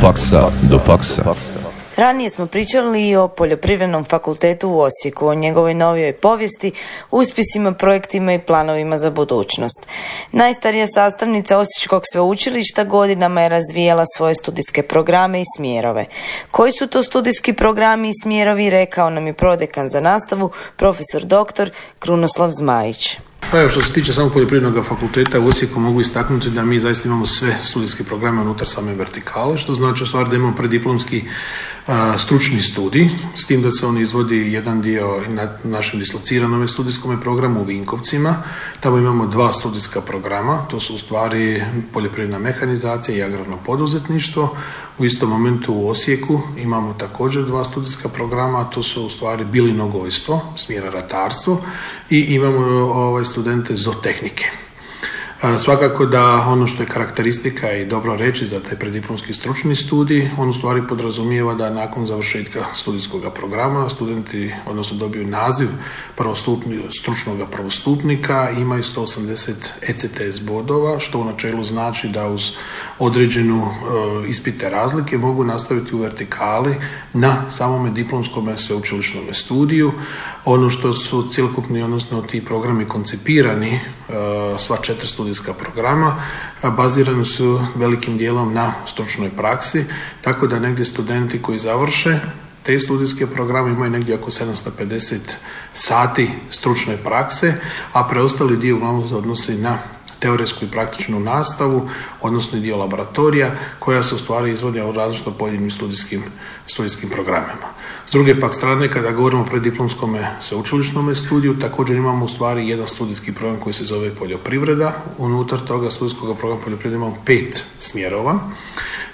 faksa do faksa. Ranije smo pričali i o Poljoprivrednom fakultetu u Osijeku, o njegovoj novijoj povijesti, uspisima, projektima i planovima za budućnost. Najstarija sastavnica Osječkog sveučilišta godinama je razvijala svoje studijske programe i smjerove. Koji su to studijski programi i smjerovi, rekao nam je prodekan za nastavu, profesor doktor Krunoslav Zmajić. Pa evo što se tiče samog poljoprivrednog fakulteta u Osijeku mogu istaknuti da mi zaista imamo sve studijske programe unutar same vertikale, što znači u stvari da imamo prediplomski stručni studij, s tim da se on izvodi jedan dio na našem dislociranom studijskom programu u Vinkovcima. Tamo imamo dva studijska programa, to su u stvari poljoprivredna mehanizacija i agrarno poduzetništvo. U istom momentu u Osijeku imamo također dva studijska programa, to su u stvari bilinogojstvo, smjera ratarstvo i imamo ovaj, studente zootehnike. Svakako da ono što je karakteristika i dobro reći za taj prediplomski stručni studij, on u stvari podrazumijeva da nakon završetka studijskog programa studenti, odnosno dobiju naziv stručnog prvostupnika, imaju 180 ECTS bodova, što u načelu znači da uz određenu e, ispite razlike mogu nastaviti u vertikali na samome diplomskom sveučilišnom studiju. Ono što su cjelokupni, odnosno ti programi koncipirani, e, sva četiri studijska programa, bazirani su velikim dijelom na stručnoj praksi, tako da negdje studenti koji završe te studijske programe imaju negdje oko 750 sati stručne prakse, a preostali dio uglavnom se odnosi na teorijsku i praktičnu nastavu, odnosno dio laboratorija koja se u stvari izvodi u različitom pojedinim studijskim, studijskim programima. S druge pak strane, kada govorimo o preddiplomskom sveučilišnom studiju, također imamo u stvari jedan studijski program koji se zove poljoprivreda. Unutar toga studijskog programa poljoprivrede imamo pet smjerova.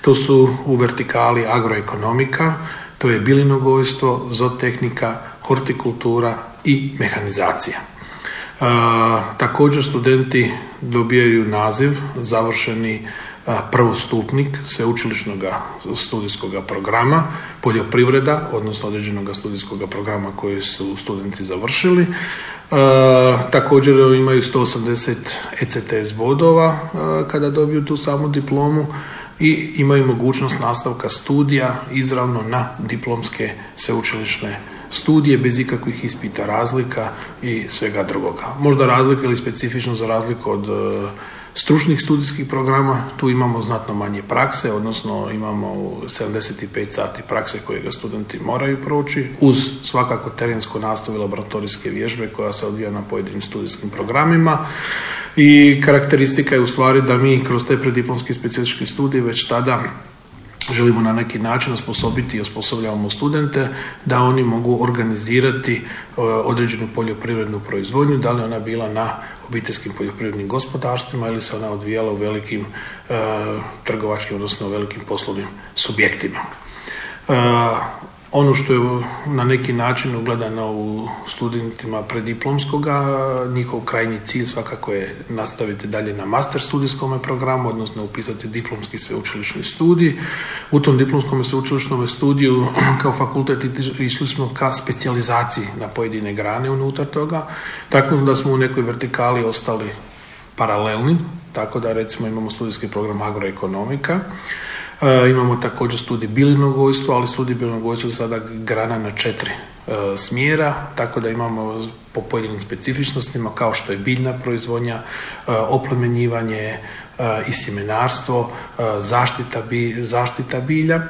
To su u vertikali agroekonomika, to je bilinogojstvo, zootehnika, hortikultura i mehanizacija. Također studenti dobijaju naziv završeni prvostupnik sveučilišnog studijskog programa, poljoprivreda, odnosno određenog studijskog programa koji su studenti završili. također imaju 180 ECTS bodova kada dobiju tu samu diplomu i imaju mogućnost nastavka studija izravno na diplomske sveučilišne studije bez ikakvih ispita razlika i svega drugoga. Možda razlika ili specifično za razliku od e, stručnih studijskih programa, tu imamo znatno manje prakse, odnosno imamo 75 sati prakse koje ga studenti moraju proći, uz svakako terensko nastavu i laboratorijske vježbe koja se odvija na pojedinim studijskim programima i karakteristika je u stvari da mi kroz te prediplomski specijalistički studij već tada želimo na neki način osposobiti i osposobljavamo studente da oni mogu organizirati e, određenu poljoprivrednu proizvodnju, da li ona bila na obiteljskim poljoprivrednim gospodarstvima ili se ona odvijala u velikim e, trgovačkim, odnosno velikim poslovnim subjektima. E, ono što je na neki način ugledano u studentima prediplomskoga, njihov krajnji cilj svakako je nastaviti dalje na master studijskom programu, odnosno upisati diplomski sveučilišni studij. U tom diplomskom sveučilišnom studiju kao fakultet išli smo ka specijalizaciji na pojedine grane unutar toga, tako da smo u nekoj vertikali ostali paralelni, tako da recimo imamo studijski program agroekonomika, E, imamo također studij bilinogojstva, ali studij bilinogojstva je sada grana na četiri e, smjera, tako da imamo po pojedinim specifičnostima kao što je biljna proizvodnja, e, oplemenjivanje i sjemenarstvo, zaštita, zaštita bilja.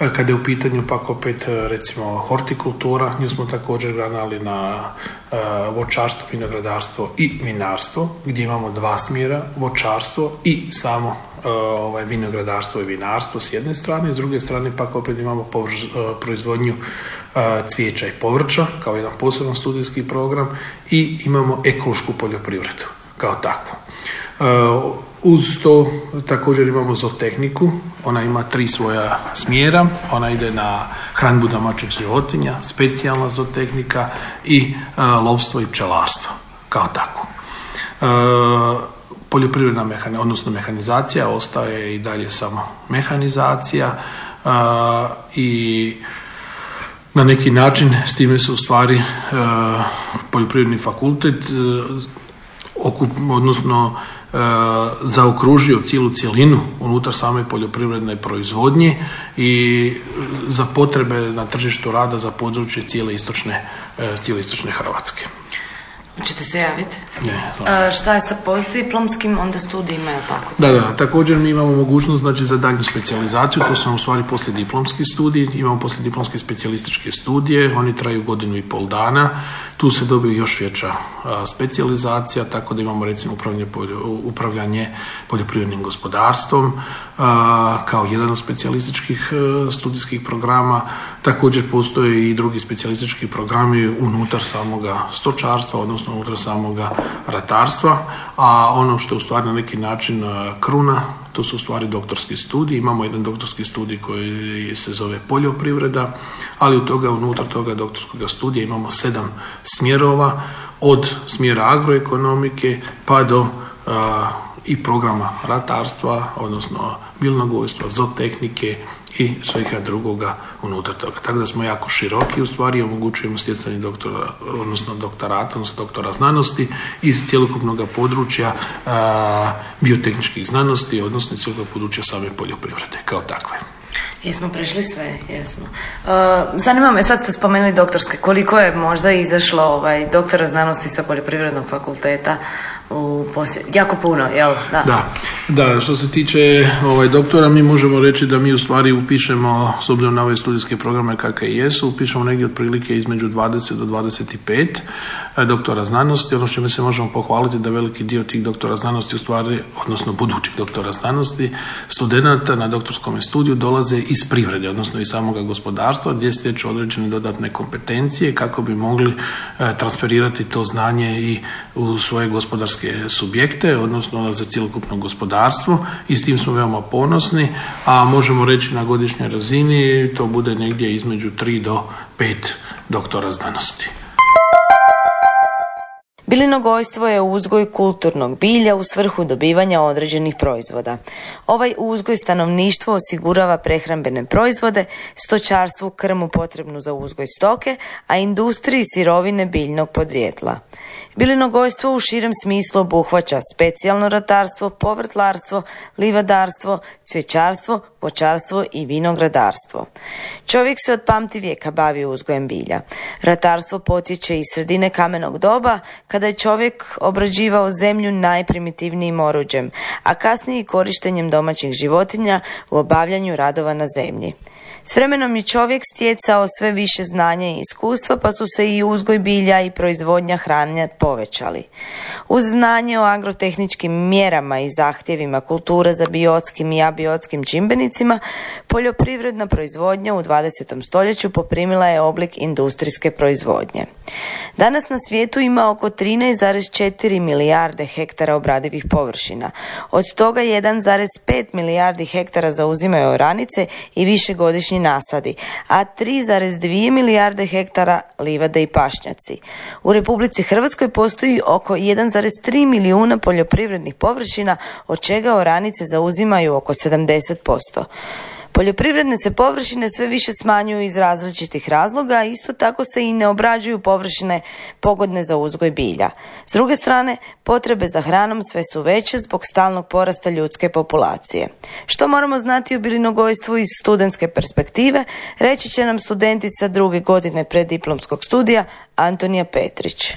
Kada je u pitanju pak opet recimo hortikultura, nju smo također granali na voćarstvo, vinogradarstvo i vinarstvo, gdje imamo dva smjera, voćarstvo i samo ovaj, vinogradarstvo i vinarstvo s jedne strane, s druge strane pak opet imamo proizvodnju cvijeća i povrća kao jedan poseban studijski program i imamo ekološku poljoprivredu kao takvu. Uz to također imamo zootehniku, ona ima tri svoja smjera, ona ide na hranbu domaćih životinja, specijalna zootehnika i lovstvo i pčelarstvo kao takvo. Poljoprivredna mehanizacija, odnosno mehanizacija ostaje i dalje samo mehanizacija i na neki način s time se u stvari poljoprivredni fakultet odnosno zaokružio cijelu cjelinu unutar same poljoprivredne proizvodnje i za potrebe na tržištu rada za područje cijele istočne, e, Hrvatske. Hoćete se javiti? Ne, A, šta je sa postdiplomskim? Onda studijima, je tako? Da, da, također mi imamo mogućnost znači, za daljnju specijalizaciju, to su u stvari diplomski studij, imamo diplomske specijalističke studije, oni traju godinu i pol dana, tu se dobije još veća specijalizacija, tako da imamo recimo upravljanje, upravljanje poljoprivrednim gospodarstvom kao jedan od specijalističkih e, studijskih programa, također postoje i drugi specijalistički programi unutar samoga stočarstva, odnosno unutar samoga ratarstva, a ono što je u stvari na neki način e, kruna, to su u stvari doktorski studij. Imamo jedan doktorski studij koji se zove poljoprivreda, ali u toga, unutar toga doktorskog studija imamo sedam smjerova, od smjera agroekonomike pa do e, i programa ratarstva, odnosno biljnogojstva, zootehnike, i svega drugoga unutar toga. Tako da smo jako široki u stvari omogućujemo stjecanje doktora, odnosno doktorata, odnosno doktora znanosti iz cjelokupnog područja a, biotehničkih znanosti, odnosno iz cijelog područja same poljoprivrede kao takve. Jesmo prešli sve, jesmo. Zanima me, sad ste spomenuli doktorske, koliko je možda izašlo ovaj, doktora znanosti sa poljoprivrednog fakulteta u jako puno, jel? Da. da. Da, što se tiče ovaj, doktora, mi možemo reći da mi u stvari upišemo, s obzirom na ove studijske programe kakve jesu, upišemo negdje otprilike između 20 do 25 e, doktora znanosti. Ono što mi se možemo pohvaliti da veliki dio tih doktora znanosti u stvari, odnosno budućih doktora znanosti, studenata na doktorskom studiju dolaze iz privrede, odnosno iz samoga gospodarstva, gdje stječu određene dodatne kompetencije kako bi mogli e, transferirati to znanje i u svoje gospodarske subjekte, odnosno za cjelokupno gospodarstvo i s tim smo veoma ponosni, a možemo reći na godišnjoj razini to bude negdje između 3 do 5 doktora znanosti. Bilinogojstvo je uzgoj kulturnog bilja u svrhu dobivanja određenih proizvoda. Ovaj uzgoj stanovništvo osigurava prehrambene proizvode, stočarstvu krmu potrebnu za uzgoj stoke, a industriji sirovine biljnog podrijetla. Bilinogojstvo u širem smislu obuhvaća specijalno ratarstvo, povrtlarstvo, livadarstvo, cvjećarstvo, voćarstvo i vinogradarstvo. Čovjek se od pamti vijeka bavi uzgojem bilja. Ratarstvo potječe iz sredine kamenog doba, kada je čovjek obrađivao zemlju najprimitivnijim oruđem, a kasnije i korištenjem domaćih životinja u obavljanju radova na zemlji. S vremenom je čovjek stjecao sve više znanja i iskustva, pa su se i uzgoj bilja i proizvodnja hrane povećali. Uz znanje o agrotehničkim mjerama i zahtjevima kulture za biotskim i abiotskim čimbenicima, poljoprivredna proizvodnja u 20. stoljeću poprimila je oblik industrijske proizvodnje. Danas na svijetu ima oko 13,4 milijarde hektara obradivih površina. Od toga 1,5 milijardi hektara zauzimaju oranice i nasadi, a 3,2 milijarde hektara livade i pašnjaci. U Republici Hrvatskoj postoji oko 1,3 milijuna poljoprivrednih površina, od čega oranice zauzimaju oko 70%. Poljoprivredne se površine sve više smanjuju iz različitih razloga, a isto tako se i ne obrađuju površine pogodne za uzgoj bilja. S druge strane, potrebe za hranom sve su veće zbog stalnog porasta ljudske populacije. Što moramo znati o bilinogojstvu iz studentske perspektive, reći će nam studentica druge godine preddiplomskog studija Antonija Petrić.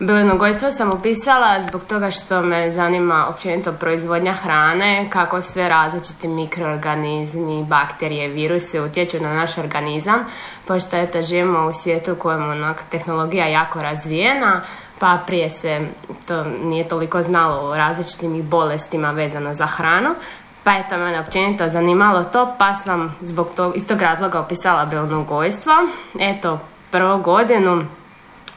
Bilinogojstvo sam upisala zbog toga što me zanima općenito proizvodnja hrane, kako sve različiti mikroorganizmi, bakterije, viruse utječu na naš organizam, pošto eto živimo u svijetu u kojem onak tehnologija jako razvijena, pa prije se to nije toliko znalo o različitim bolestima vezano za hranu, pa eto mene općenito zanimalo to, pa sam zbog tog, iz tog razloga opisala bilinogojstvo. Eto, prvu godinu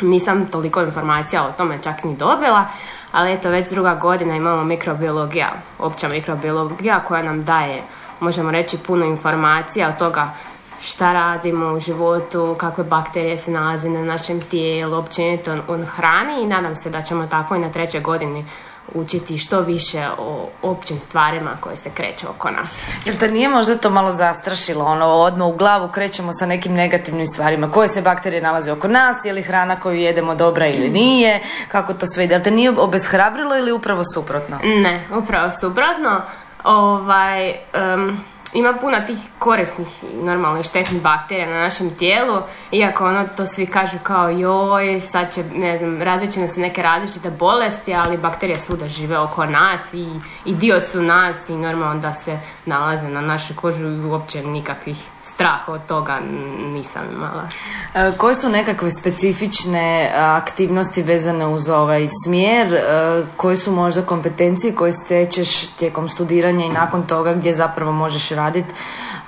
nisam toliko informacija o tome čak ni dobila, ali eto već druga godina imamo mikrobiologija, opća mikrobiologija koja nam daje, možemo reći, puno informacija od toga šta radimo u životu, kakve bakterije se nalaze na našem tijelu, općenito u hrani i nadam se da ćemo tako i na trećoj godini učiti što više o općim stvarima koje se kreću oko nas. Jel te nije možda to malo zastrašilo, ono, odmah u glavu krećemo sa nekim negativnim stvarima, koje se bakterije nalaze oko nas, je li hrana koju jedemo dobra ili nije, kako to sve ide, jel te nije obeshrabrilo ili upravo suprotno? Ne, upravo suprotno, ovaj, ima puno tih korisnih normalno i štetnih bakterija na našem tijelu, iako ono to svi kažu kao joj, sad će, ne znam, različite se neke različite bolesti, ali bakterije svuda žive oko nas i, i dio su nas i normalno da se nalaze na našoj kožu i uopće nikakvih straha od toga nisam imala. E, koje su nekakve specifične aktivnosti vezane uz ovaj smjer? E, koje su možda kompetencije koje stečeš tijekom studiranja i nakon toga gdje zapravo možeš raditi?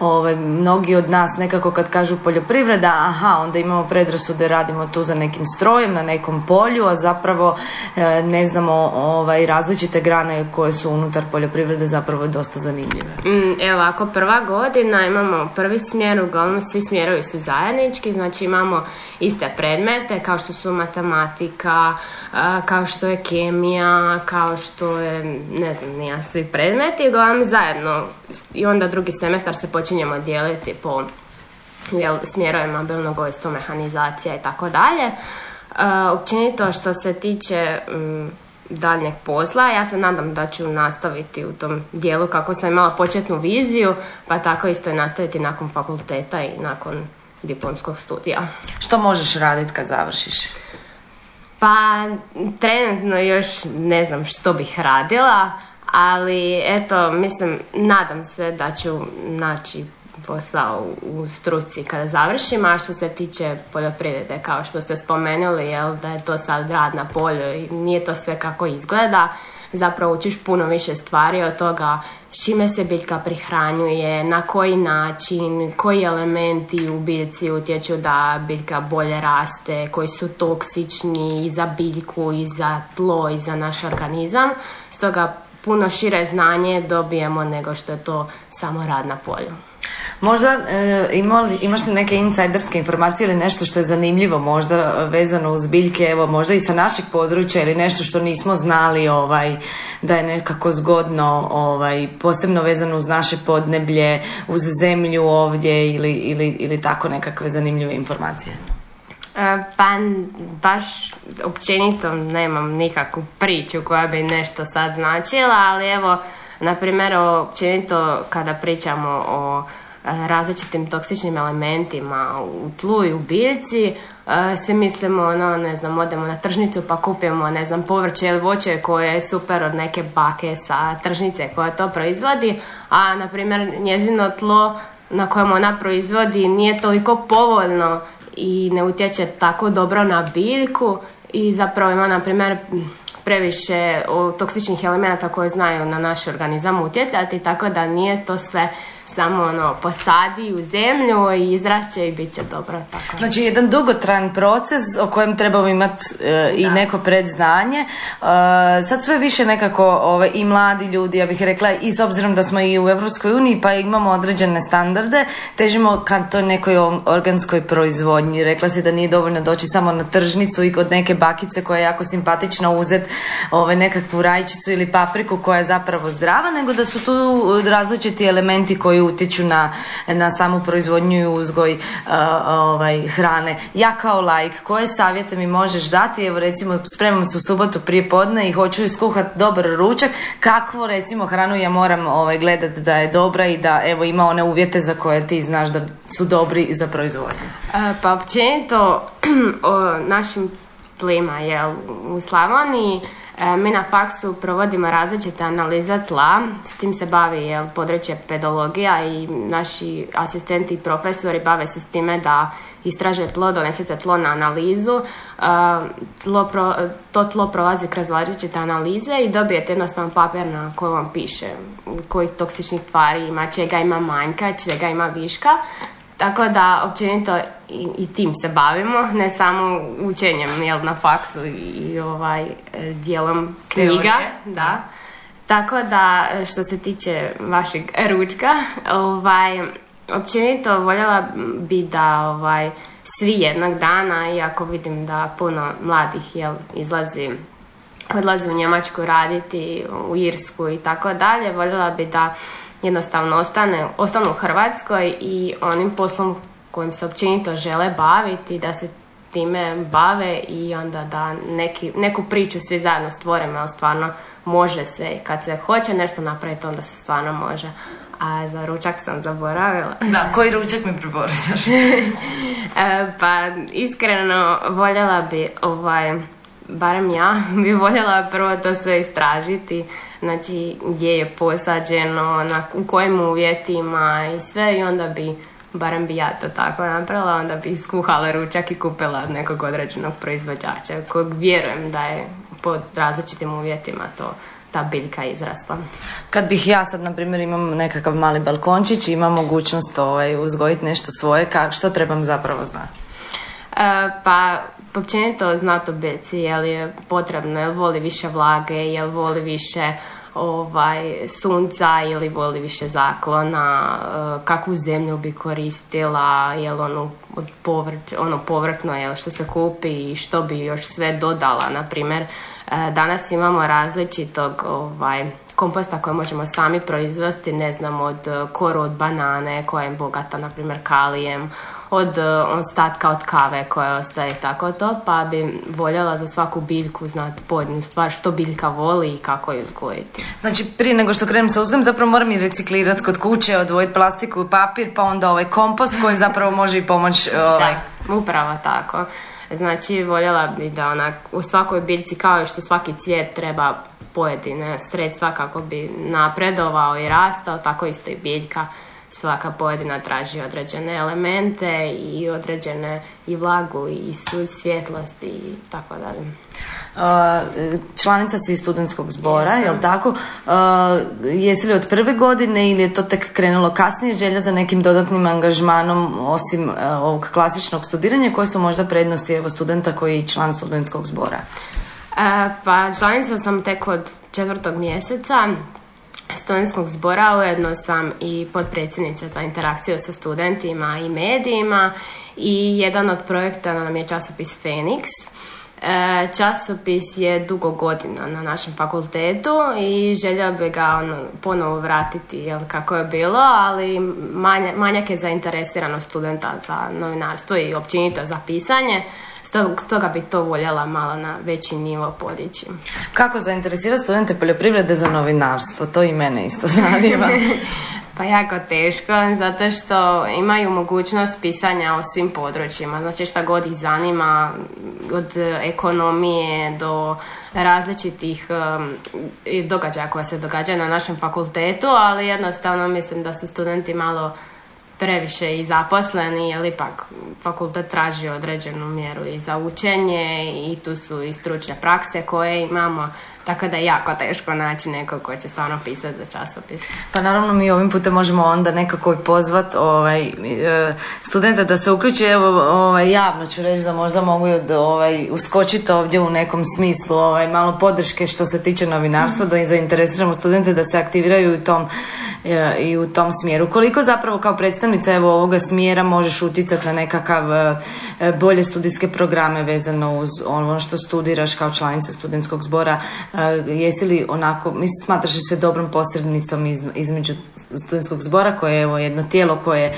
Ovaj, mnogi od nas nekako kad kažu poljoprivreda, aha, onda imamo predrasude, radimo tu za nekim strojem, na nekom polju, a zapravo e, ne znamo ovaj, različite grane koje su unutar poljoprivrede zapravo dosta zanimljive. Mm, evo, ako prva godina imamo prvi smjer, uglavnom svi smjerovi su zajednički, znači imamo iste predmete kao što su matematika, kao što je kemija, kao što je, ne znam, nija svi predmeti, uglavnom zajedno i onda drugi semestar se počinjemo dijeliti po jel, smjerovima bilnogojstvo, mehanizacija i tako dalje. Općenito što se tiče daljnjeg posla. Ja se nadam da ću nastaviti u tom dijelu kako sam imala početnu viziju, pa tako isto i nastaviti nakon fakulteta i nakon diplomskog studija. Što možeš raditi kad završiš? Pa trenutno još ne znam što bih radila, ali eto, mislim, nadam se da ću naći posao u struci kada završim, a što se tiče poljoprivrede, kao što ste spomenuli, jel, da je to sad rad na polju i nije to sve kako izgleda, zapravo učiš puno više stvari od toga s čime se biljka prihranjuje, na koji način, koji elementi u biljci utječu da biljka bolje raste, koji su toksični i za biljku, i za tlo, i za naš organizam. Stoga puno šire znanje dobijemo nego što je to samo rad na polju. Možda e, imaš li neke insajderske informacije ili nešto što je zanimljivo možda vezano uz biljke, evo možda i sa našeg područja ili nešto što nismo znali ovaj, da je nekako zgodno ovaj, posebno vezano uz naše podneblje, uz zemlju ovdje ili, ili, ili tako nekakve zanimljive informacije? E, pa baš općenito nemam nikakvu priču koja bi nešto sad značila, ali evo, na primjer, općenito kada pričamo o e, različitim toksičnim elementima u tlu i u biljci, e, svi mislimo, ono, ne znam, odemo na tržnicu pa kupimo, ne znam, povrće ili voće koje je super od neke bake sa tržnice koja to proizvodi, a, na primjer, njezino tlo na kojem ona proizvodi nije toliko povoljno i ne utječe tako dobro na biljku i zapravo ima na primjer previše toksičnih elemenata koje znaju na naš organizam utjecati tako da nije to sve samo ono posadi u zemlju i izrašće i bit će dobro. Tako. Znači jedan dugotran proces o kojem trebamo imati e, i neko predznanje. E, sad sve više nekako ove, i mladi ljudi, ja bih rekla, i s obzirom da smo i u Europskoj uniji pa imamo određene standarde, težimo ka toj nekoj organskoj proizvodnji. Rekla si da nije dovoljno doći samo na tržnicu i kod neke bakice koja je jako simpatična uzet ove, nekakvu rajčicu ili papriku koja je zapravo zdrava, nego da su tu različiti elementi koji utječu na, na samu proizvodnju i uzgoj ovaj, hrane. Ja kao lajk, koje savjete mi možeš dati? Evo recimo spremam se u subotu prije podne i hoću iskuhati dobar ručak. Kakvu recimo hranu ja moram ovaj, gledati da je dobra i da evo ima one uvjete za koje ti znaš da su dobri za proizvodnju? Pa općenito o našim tlima je u Slavoniji E, mi na faksu provodimo različite analize tla, s tim se bavi jel, područje pedologija i naši asistenti i profesori bave se s time da istraže tlo, donesete tlo na analizu, e, tlo to tlo prolazi kroz različite analize i dobijete jednostavno papir na kojem vam piše kojih toksičnih tvari ima, čega ima manjka, čega ima viška. Tako da, općenito, i, i tim se bavimo, ne samo učenjem jel, na faksu i, ovaj, e, dijelom knjiga. Da. Tako da, što se tiče vašeg ručka, ovaj, općenito voljela bi da ovaj, svi jednog dana, iako vidim da puno mladih jel, izlazi odlazi u Njemačku raditi, u Irsku i tako dalje. Voljela bi da jednostavno ostane, ostanu u Hrvatskoj i onim poslom kojim se općenito žele baviti, da se time bave i onda da neki, neku priču svi zajedno stvorimo, ali stvarno može se. Kad se hoće nešto napraviti, onda se stvarno može. A za ručak sam zaboravila. Da, koji ručak mi preporučaš? E, pa iskreno voljela bi ovaj, barem ja bi voljela prvo to sve istražiti znači gdje je posađeno, na, u kojim uvjetima i sve i onda bi barem bi ja to tako napravila, onda bi skuhala ručak i kupila od nekog određenog proizvođača kojeg vjerujem da je pod različitim uvjetima to ta biljka izrasla. Kad bih ja sad, na primjer, imam nekakav mali balkončić i imam mogućnost ovaj, uzgojiti nešto svoje, kak, što trebam zapravo znati? E, pa, općenito znati o biljci, je li je potrebno, je li voli više vlage, je li voli više ovaj, sunca ili voli više zaklona, e, kakvu zemlju bi koristila, jel ono, od ono povrtno jel što se kupi i što bi još sve dodala. Na primjer, e, danas imamo različitog ovaj, komposta koje možemo sami proizvesti, ne znam, od koru od banane koja je bogata, na primjer, kalijem, od e, ostatka od kave koja ostaje tako to, pa bi voljela za svaku biljku znati pojedinu stvar što biljka voli i kako ju uzgojiti. Znači prije nego što krenem sa uzgojem zapravo moram i reciklirati kod kuće, odvojiti plastiku i papir pa onda ovaj kompost koji zapravo može i pomoći. Ovaj... Da, upravo tako. Znači voljela bi da onak u svakoj biljci kao i što svaki cvijet treba pojedine sredstva kako bi napredovao i rastao, tako isto i biljka svaka pojedina traži određene elemente i određene i vlagu i sud svjetlosti i tako dalje. Članica si studentskog zbora, je jel tako? jesi li od prve godine ili je to tek krenulo kasnije želja za nekim dodatnim angažmanom osim ovog klasičnog studiranja? Koje su možda prednosti evo, studenta koji je član studentskog zbora? Pa članica sam tek od četvrtog mjeseca studentskog zbora, ujedno sam i potpredsjednica za interakciju sa studentima i medijima i jedan od projekta nam je časopis Phoenix. E, časopis je dugo godina na našem fakultetu i želio bi ga ono, ponovo vratiti jel, kako je bilo, ali manja, manjak je zainteresiranost studenta za novinarstvo i općenito za pisanje toga bi to voljela malo na veći nivo podići. Kako zainteresirati studente poljoprivrede za novinarstvo? To i mene isto zanima. Pa jako teško, zato što imaju mogućnost pisanja o svim područjima. Znači šta god ih zanima, od ekonomije do različitih um, događaja koja se događaju na našem fakultetu, ali jednostavno mislim da su studenti malo previše i zaposleni, jer ipak fakultet traži određenu mjeru i za učenje i tu su i stručne prakse koje imamo tako da je jako teško naći nekog ko će stvarno pisati za časopis. Pa naravno mi ovim putem možemo onda nekako i pozvat ovaj, e, studenta da se uključi. Evo, ovaj, javno ću reći da možda mogu ovaj, uskočiti ovdje u nekom smislu ovaj, malo podrške što se tiče novinarstva, da zainteresiramo studente da se aktiviraju u tom, e, i u tom smjeru. Koliko zapravo kao predstavnica evo, ovoga smjera možeš utjecati na nekakav e, bolje studijske programe vezano uz ono što studiraš kao članica studentskog zbora jesi li onako, mislim, smatraš se dobrom posrednicom između studentskog zbora koje je evo jedno tijelo koje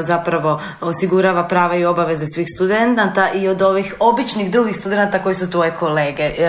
zapravo osigurava prava i obaveze svih studenata i od ovih običnih drugih studenata koji su tvoje kolege. E,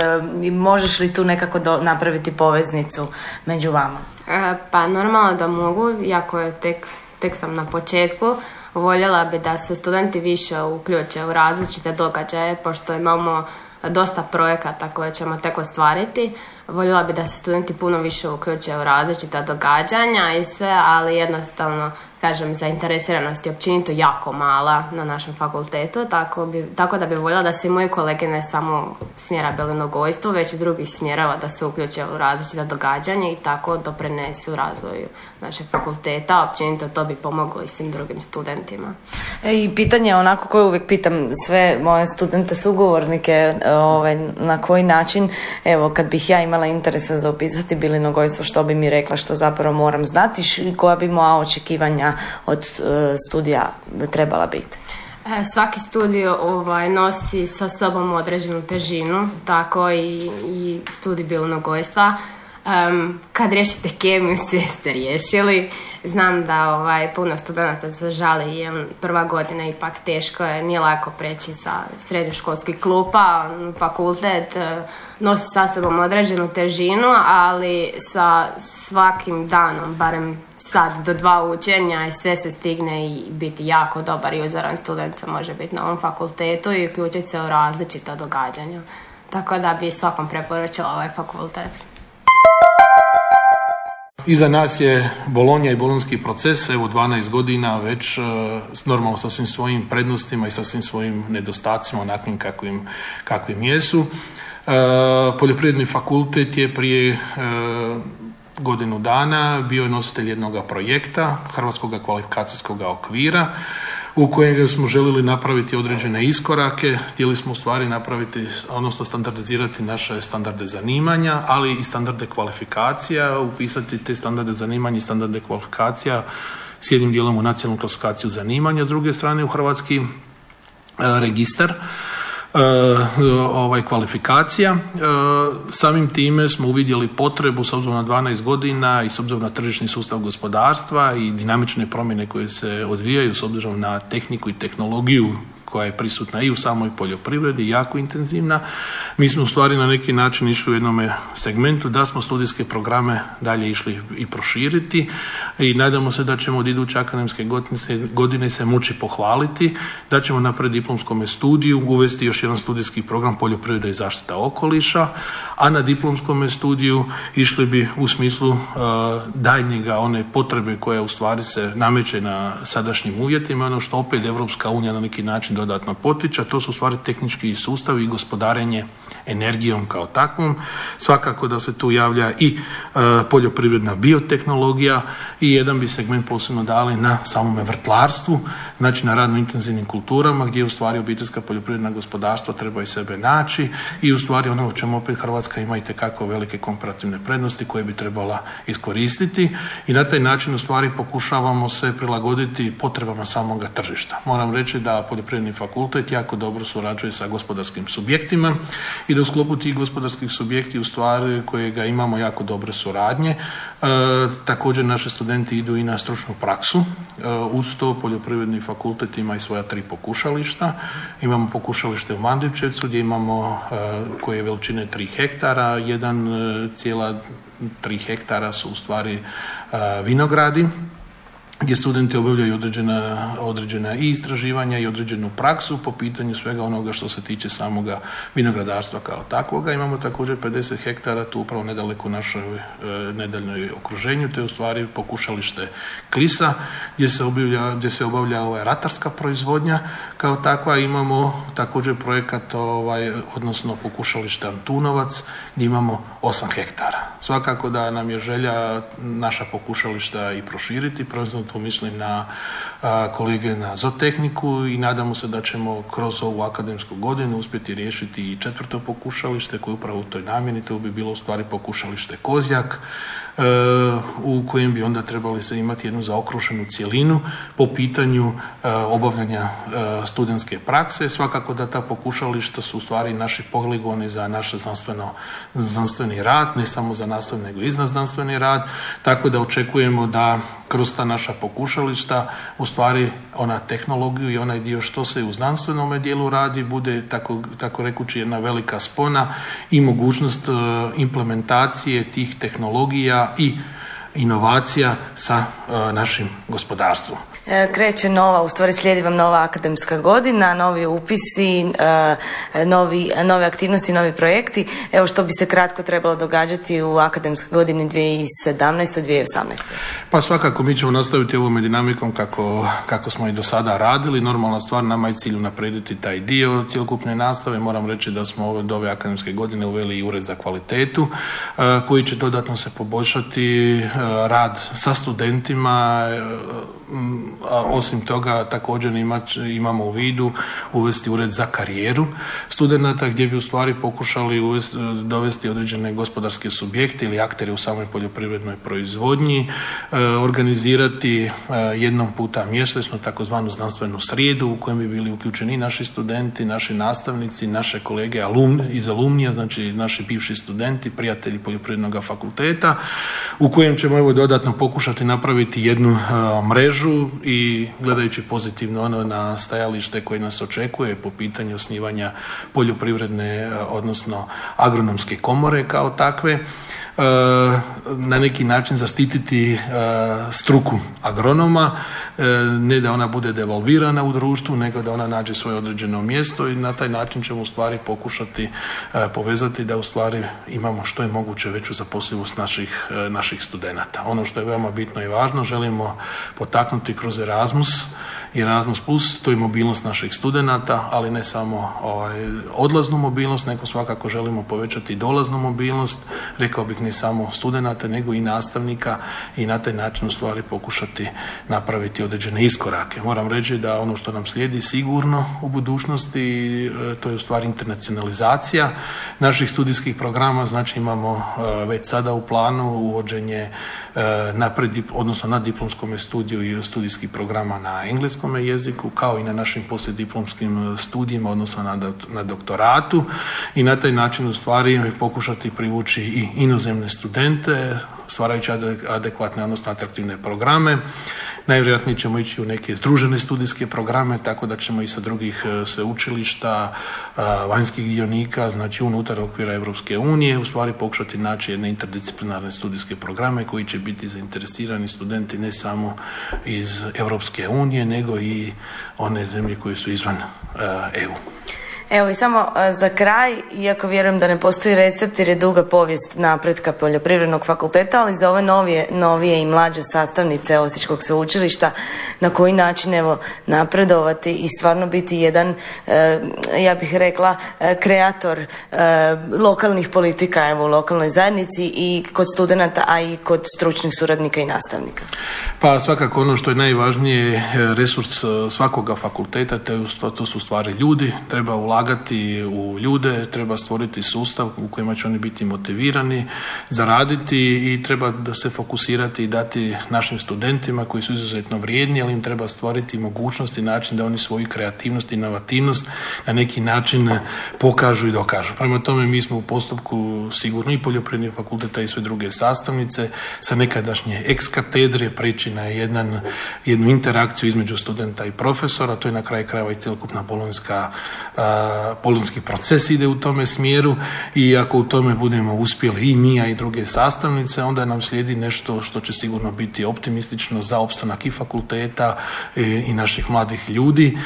možeš li tu nekako napraviti poveznicu među vama? E, pa normalno da mogu, jako je tek, tek sam na početku. Voljela bi da se studenti više uključe u različite događaje, pošto imamo dosta projekata koje ćemo tek ostvariti. Voljela bi da se studenti puno više uključe u različita događanja i sve, ali jednostavno kažem, zainteresiranost je općenito jako mala na našem fakultetu, tako, bi, tako da bi voljela da se moji kolege ne samo smjera belinogojstvo, već i drugih smjerava da se uključe u različita događanja i tako doprinesu razvoju našeg fakulteta, općenito to bi pomoglo i svim drugim studentima. E, I pitanje onako koje uvijek pitam sve moje studente, sugovornike, ovaj, na koji način, evo kad bih ja imala interesa za upisati bilinogojstvo, što bi mi rekla što zapravo moram znati i koja bi moja očekivanja od e, studija trebala biti? E, svaki studij ovaj, nosi sa sobom određenu težinu, tako i, i studij biologojstva. Um, kad riješite kemiju, sve ste riješili. Znam da ovaj, puno studenta se žali, jer prva godina ipak teško je, nije lako preći sa srednjoškolskih klupa, fakultet e, nosi sa sobom određenu težinu, ali sa svakim danom, barem sad do dva učenja i sve se stigne i biti jako dobar i uzoran student se može biti na ovom fakultetu i uključiti se u različita događanja. Tako da bi svakom preporučila ovaj fakultet. Iza nas je Bolonja i bolonski proces, evo 12 godina već e, normalno sa svim svojim prednostima i sa svim svojim nedostacima onakvim kakvim, kakvim jesu. E, poljoprivredni fakultet je prije e, godinu dana bio je nositelj jednog projekta Hrvatskog kvalifikacijskog okvira u kojem smo željeli napraviti određene iskorake, htjeli smo stvari napraviti, odnosno standardizirati naše standarde zanimanja, ali i standarde kvalifikacija, upisati te standarde zanimanja i standarde kvalifikacija s jednim dijelom u nacionalnu klasifikaciju zanimanja, s druge strane u hrvatski e, registar ovaj kvalifikacija. E, samim time smo uvidjeli potrebu s obzirom na 12 godina i s obzirom na tržišni sustav gospodarstva i dinamične promjene koje se odvijaju s obzirom na tehniku i tehnologiju koja je prisutna i u samoj poljoprivredi, jako intenzivna. Mi smo u stvari na neki način išli u jednom segmentu da smo studijske programe dalje išli i proširiti i nadamo se da ćemo od iduće akademske godine se moći pohvaliti, da ćemo na diplomskom studiju uvesti još jedan studijski program poljoprivreda i zaštita okoliša, a na diplomskom studiju išli bi u smislu uh, daljnjega one potrebe koje u stvari se nameće na sadašnjim uvjetima, ono što opet Evropska unija na neki način dodatno potiče, a to su u stvari tehnički sustavi i gospodarenje energijom kao takvom. Svakako da se tu javlja i uh, poljoprivredna biotehnologija i jedan bi segment posebno dali na samome vrtlarstvu, znači na radno intenzivnim kulturama gdje u stvari obiteljska poljoprivredna gospodarstva treba i sebe naći i u stvari ono o čemu opet Hrvatska ima itekako velike komparativne prednosti koje bi trebala iskoristiti i na taj način u stvari pokušavamo se prilagoditi potrebama samoga tržišta. Moram reći da poljoprivredni fakultet jako dobro surađuje sa gospodarskim subjektima i da u sklopu tih gospodarskih subjekti u stvari kojega imamo jako dobre suradnje. E, također naši studenti idu i na stručnu praksu. E, uz to poljoprivredni fakultet ima i svoja tri pokušališta. Imamo pokušalište u Mandivčevcu gdje imamo e, koje je veličine 3 hektara hektara, tri hektara su u stvari vinogradi gdje studenti obavljaju određena, određena i istraživanja i određenu praksu po pitanju svega onoga što se tiče samoga vinogradarstva kao takvoga. Imamo također 50 hektara tu upravo nedaleko našoj e, nedaljnoj okruženju, to je u stvari pokušalište Klisa gdje se obavlja, gdje se obavlja ovaj, ratarska proizvodnja kao takva. Imamo također projekat, ovaj, odnosno pokušalište Antunovac gdje imamo 8 hektara. Svakako da nam je želja naša pokušališta i proširiti, prvenstveno tu mislim na kolege na zootehniku i nadamo se da ćemo kroz ovu akademsku godinu uspjeti riješiti i četvrto pokušalište koje upravo u toj namjeni, to bi bilo u stvari pokušalište Kozjak, e, u kojem bi onda trebali se imati jednu zaokrušenu cjelinu po pitanju e, obavljanja e, studentske prakse. Svakako da ta pokušališta su u stvari naši poligoni za naš znanstveni rad, ne samo za nastavni nego i znanstveni rad, tako da očekujemo da kroz ta naša pokušališta u stvari ona tehnologiju i onaj dio što se u znanstvenom dijelu radi bude tako, tako rekući jedna velika spona i mogućnost e, implementacije tih tehnologija i inovacija sa e, našim gospodarstvom. E, kreće nova, u stvari slijedi vam nova akademska godina, novi upisi, e, novi, nove aktivnosti, novi projekti. Evo što bi se kratko trebalo događati u akademskoj godini 2017-2018. Pa svakako mi ćemo nastaviti ovom dinamikom kako, kako smo i do sada radili. Normalna stvar nama je cilj naprediti taj dio cjelokupne nastave. Moram reći da smo do ove akademske godine uveli i ured za kvalitetu koji će dodatno se poboljšati rad sa studentima a osim toga također imamo u vidu uvesti ured za karijeru studenata gdje bi u stvari pokušali dovesti određene gospodarske subjekte ili aktere u samoj poljoprivrednoj proizvodnji, e, organizirati e, jednom puta mjesečno takozvanu znanstvenu srijedu u kojem bi bili uključeni naši studenti, naši nastavnici, naše kolege alum, iz alumnija, znači naši bivši studenti, prijatelji poljoprivrednog fakulteta, u kojem ćemo evo dodatno pokušati napraviti jednu e, mrežu i gledajući pozitivno ono na stajalište koje nas očekuje po pitanju osnivanja poljoprivredne, odnosno agronomske komore kao takve, na neki način zaštititi e, struku agronoma, e, ne da ona bude devalvirana u društvu, nego da ona nađe svoje određeno mjesto i na taj način ćemo u stvari pokušati povezati da u stvari imamo što je moguće veću zaposlivost naših, naših studenata. Ono što je veoma bitno i važno, želimo potaknuti kroz Erasmus Erasmus Plus, to je mobilnost naših studenata, ali ne samo ovaj, odlaznu mobilnost, nego svakako želimo povećati dolaznu mobilnost, rekao bih ne samo studenata, nego i nastavnika i na taj način u stvari pokušati napraviti određene iskorake. Moram reći da ono što nam slijedi sigurno u budućnosti, e, to je u stvari internacionalizacija naših studijskih programa, znači imamo e, već sada u planu uvođenje E, na odnosno na diplomskom studiju i studijskih programa na engleskom jeziku, kao i na našim poslijediplomskim studijima, odnosno na, na doktoratu. I na taj način u stvari pokušati privući i inozemne studente, stvarajući adekvatne, odnosno atraktivne programe. Najvjerojatnije ćemo ići u neke združene studijske programe, tako da ćemo i sa drugih e, sveučilišta, e, vanjskih dionika, znači unutar okvira Europske unije, u stvari pokušati naći jedne interdisciplinarne studijske programe koji će biti zainteresirani studenti ne samo iz Europske unije, nego i one zemlje koje su izvan EU. Evo i samo za kraj, iako vjerujem da ne postoji recept jer je duga povijest napretka poljoprivrednog fakulteta, ali za ove novije, novije i mlađe sastavnice Osječkog sveučilišta na koji način evo napredovati i stvarno biti jedan, e, ja bih rekla, e, kreator e, lokalnih politika evo u lokalnoj zajednici i kod studenata, a i kod stručnih suradnika i nastavnika. Pa svakako ono što je najvažnije resurs svakoga fakulteta, to su stvari ljudi, treba ulagati ulagati u ljude, treba stvoriti sustav u kojima će oni biti motivirani, zaraditi i treba da se fokusirati i dati našim studentima koji su izuzetno vrijedni, ali im treba stvoriti mogućnost i način da oni svoju kreativnost i inovativnost na neki način pokažu i dokažu. Prema tome mi smo u postupku sigurno i poljoprivrednih fakulteta i sve druge sastavnice sa nekadašnje ex katedre preći na jedan, jednu interakciju između studenta i profesora, to je na kraju krajeva i cjelokupna bolonjska bolonski proces ide u tome smjeru i ako u tome budemo uspjeli i mi, a i druge sastavnice, onda nam slijedi nešto što će sigurno biti optimistično za opstanak i fakulteta i naših mladih ljudi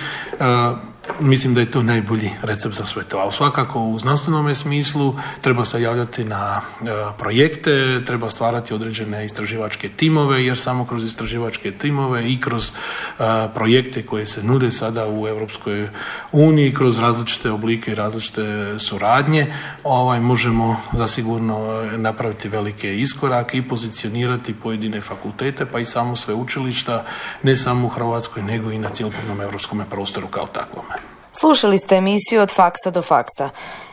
Mislim da je to najbolji recept za sve to. A svakako u znanstvenom smislu treba se javljati na e, projekte, treba stvarati određene istraživačke timove, jer samo kroz istraživačke timove i kroz e, projekte koje se nude sada u Europskoj uniji, kroz različite oblike i različite suradnje, ovaj, možemo zasigurno e, napraviti velike iskorake i pozicionirati pojedine fakultete, pa i samo sve učilišta, ne samo u Hrvatskoj, nego i na cjelokupnom europskom prostoru kao takvome. Slušali ste emisiju od faksa do faksa.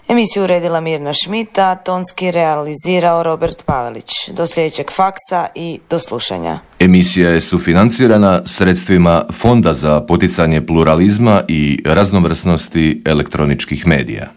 Emisiju uredila Mirna Šmita, tonski realizirao Robert Pavelić. Do sljedećeg faksa i do slušanja. Emisija je sufinancirana sredstvima Fonda za poticanje pluralizma i raznovrsnosti elektroničkih medija.